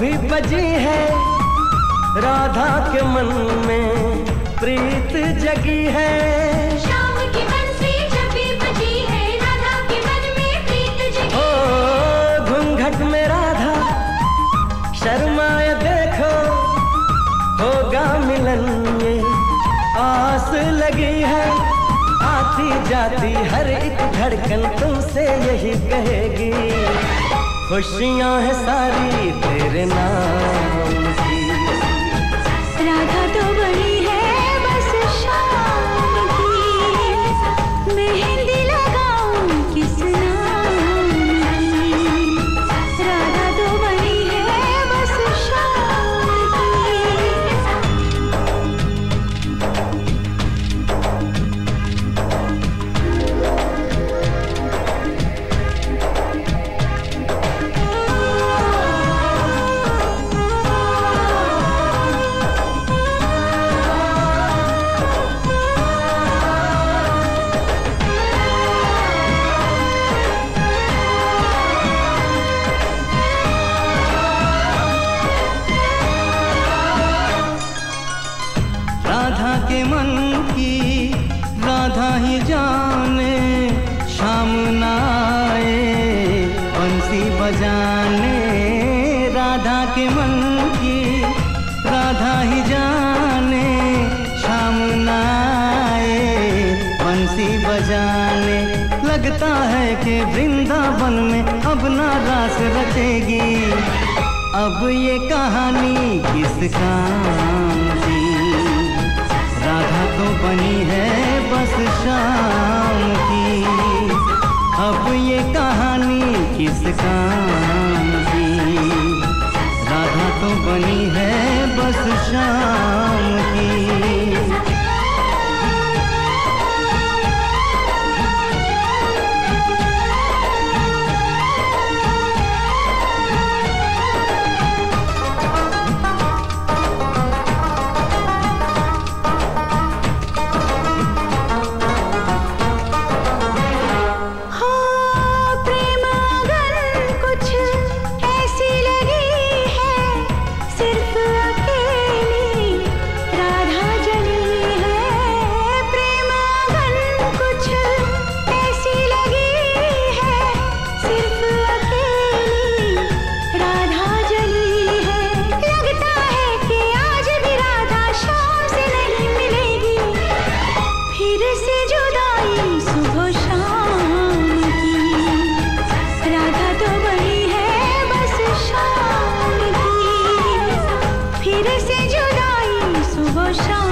भी बजी है। राधा के मन में प्रीत जगी है। शाम की बंसी जब बजी है राधा के मन में प्रीत जगी ओ घूंघट में राधा शर्माए देखो। होगा मिलन ये आस लगी है। आती जाती हर एक धड़कन तुमसे यही कहेगी। खुशियाँ है सारी तेरे नाम की। राधा तो बड़ी बजाने राधा के मन की, राधा ही जाने, शाम न आए, बंसी बजाने। लगता है कि वृंदावन में अब ना रास रचेगी। अब ये कहानी किस काम की? राधा तो बनी है बस शाम। की। राधा तो बनी है बस शाम 上